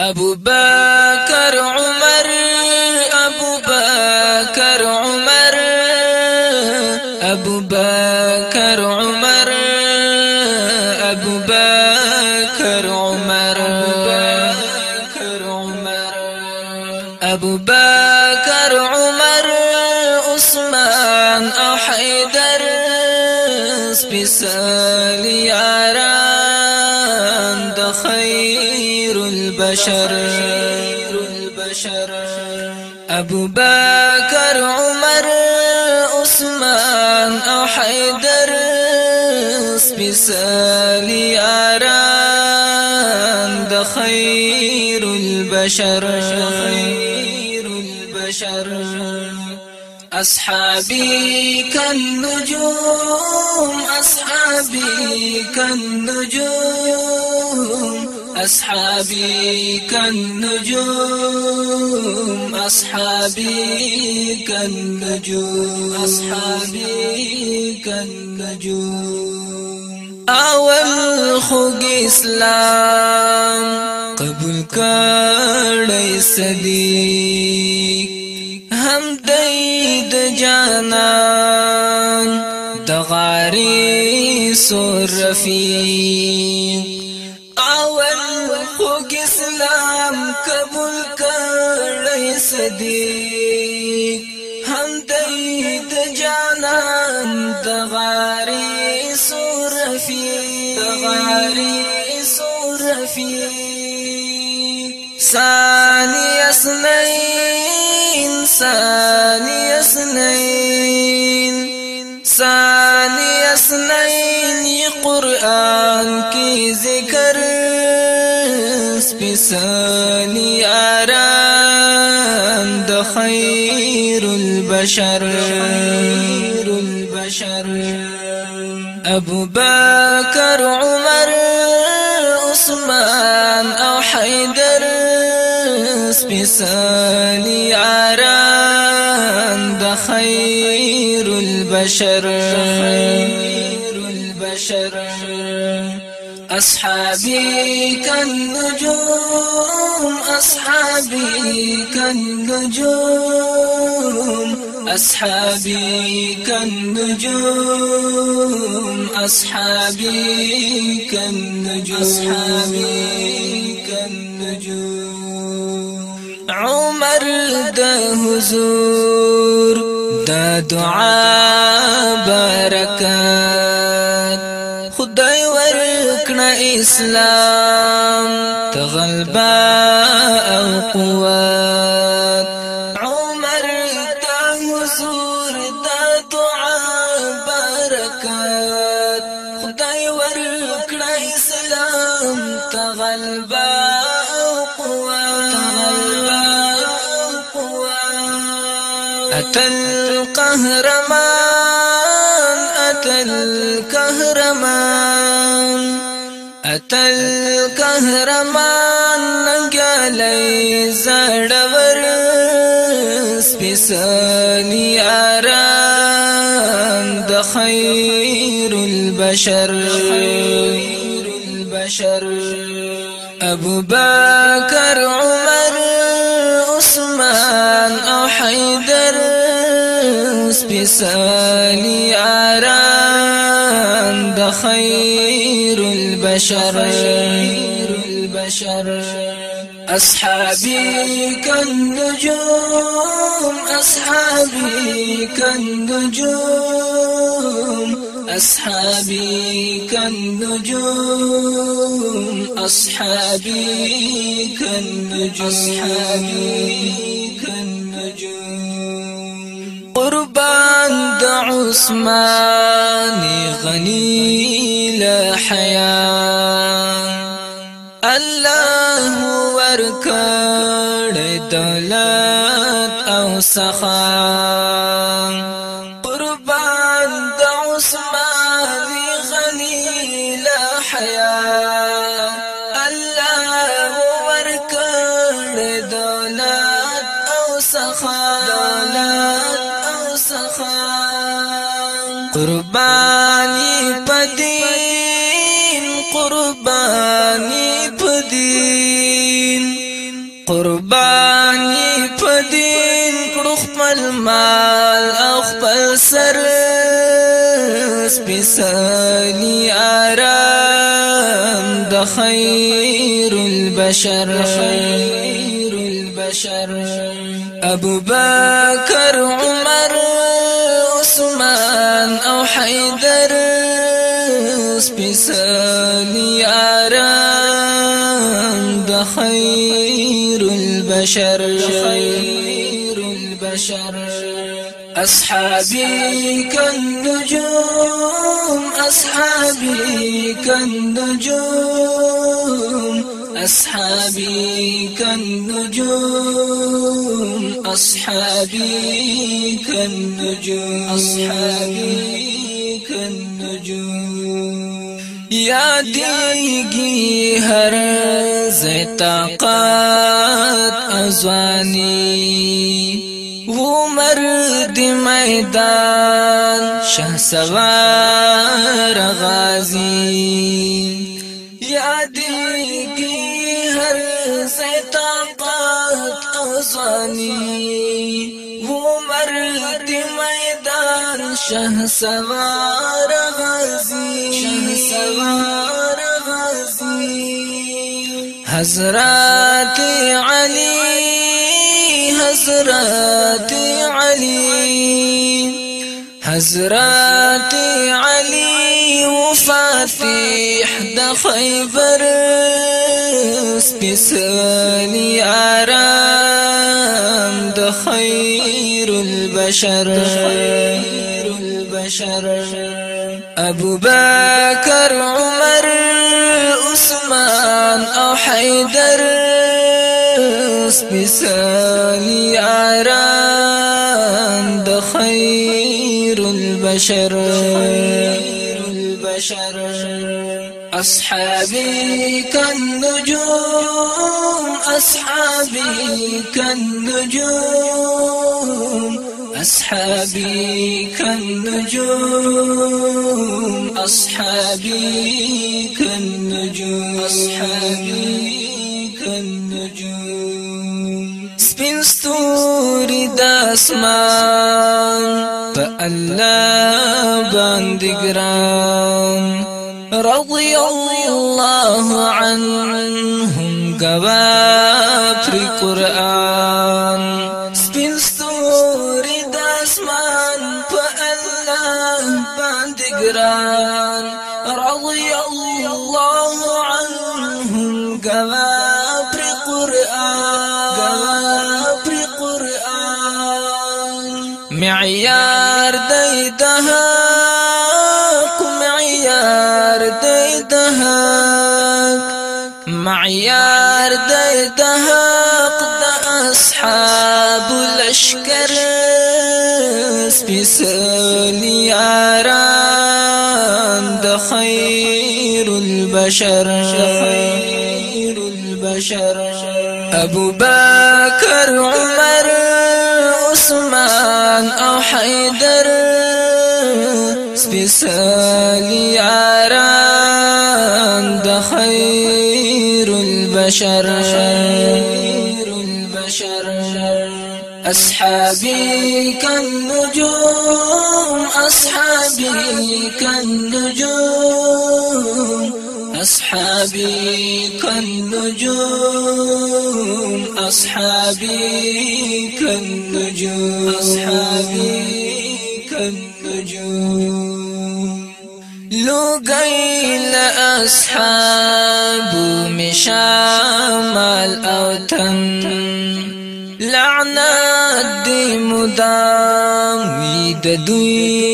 ابو بکر عمر ابو بکر عمر ابو بکر عمر ابو بکر عمر ابو بکر عمر عثمان حیدر سپیسل یاران البشر أبو بکر عمر عثمان أو حیدر سپیسل یاران د البشر خیر البشر. أصحابي كالنجوم أصحابي كالنجوم. أصحابي كالنجوم أصحابي كالنجوم أصحابي كالنجوم. أول خوږ إسلام قبول کړی صدیق. هم دید جانان د غاری سور اول خوږ اسلام قبول کړی صدیق هم دید جانان د غاری سور رفیق د غاری سور رفیق۔ ثاني اثنين ثاني اثنين ثاني اثنين قرآن سپسانی آران د خیر البشر. أبو بکر عمر عثمان أو حیدر سپسانی آران د خیر البشر. أصحابي كالنجوم أصحابي كالنجوم أصحابي كالنجوم أصحابي كالنجوم أصحابي كالنجوم. عمر ده حضور ده دعاء بركات. تغلبا أو قوت عمر تا حضور دا دعا برکات خدای ورکړه اسلام تغلبا أو قوت اتل قهرمان اتل قهرمان اتل قهرمان نګلې زړور سپسانی آران د خیر البشر ابو بکر عمر عثمان أو حیدر سپسانی آران د خیر البشر البشر. أصحابي كالنجوم أصحابي كالنجوم أصحابي كالنجوم أصحابي كالنجوم أصحابي كالنجوم. قربان دع عثمان غني لا حياه الله ورکړ دولت أو سخا پدین قربانی پدین قرباني پدین کړو خپل مال أو خپل سر سپیڅلی آرام د خیر البشر. خیر البشر. أبو بکر عمر عثمان أو حیدر سپیڅلی آرام د خیر البشر خیر البشر. أصحابي كالنجوم أصحابي كالنجوم. أصحابي كالنجوم أصحابي كالنجوم. أصحابي یادی گی ہر زطاقات ازوانی۔ وہ مرد میدان شہ سوار غازی۔ یادی گی ہر زطاقات ازوانی۔ وہ شه سوار غازی. شه سوار غازی. حضرات علی حضرات علي حضرات علي وفاتح د خيبر سپیڅلی آرام د خير البشر. البشر أبو بكر عمر عثمان أو حيدر. سپیڅلی آران د خیر البشر خیر البشر. أصحابي كالنجوم أصحابي كالنجوم. أصحابي كالنجوم أصحابي كالنجوم أصحابي كالنجوم. سپین ستوري د اسمان په الله باندې ګران رضي الله عنهم گوا پر قرآن. معيار دی معيار دی دهاق معيار دی دا اصحاب الاشکر سپیسلی آران د خیر البشر۔ خیر البشر۔ ابو بکر عمر حیدر سپیسلی یاران د خیر البشر. خیر البشر أصحابي كالنجوم أصحابي كالنجوم أصحابي كالنجوم أصحابي كالنجوم أصحابي كالنجوم. لوغي لأصحاب مشامل أو تن لعنات دی مدام وی د دوی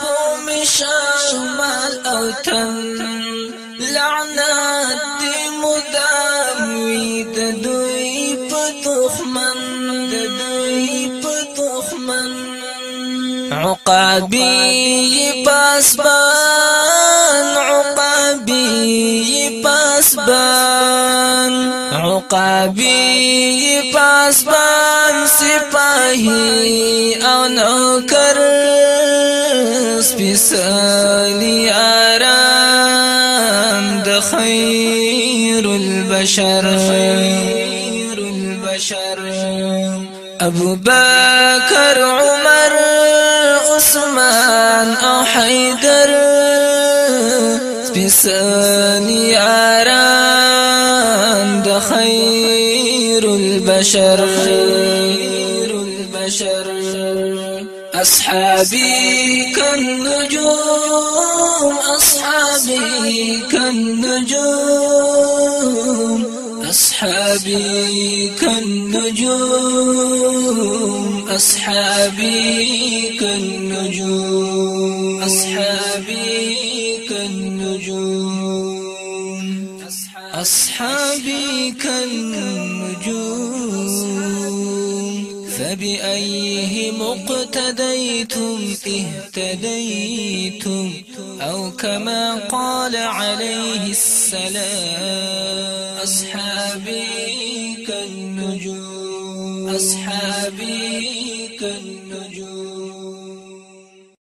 په دښمن شمال أو تن. لعنات دی مدام وی د دوی په دښمن د دوی په دښمن عقابی پاسبان أو نوکر سپیسلی آرام خير البشر خير البشر. أبو بكر عمر عثمان أو حيدر. سپسن ياران د خير البشر. أصحابي كالنجوم أصحابي كالنجوم أصحابي كالنجوم أصحابي كالنجوم أصحابي كالنجوم أصحابي كالنجوم. فبأيه مقتديتم؟ اهتديتم. أو كما قال عليه السلام أصحابي كالنجوم. أصحابي كالنجوم.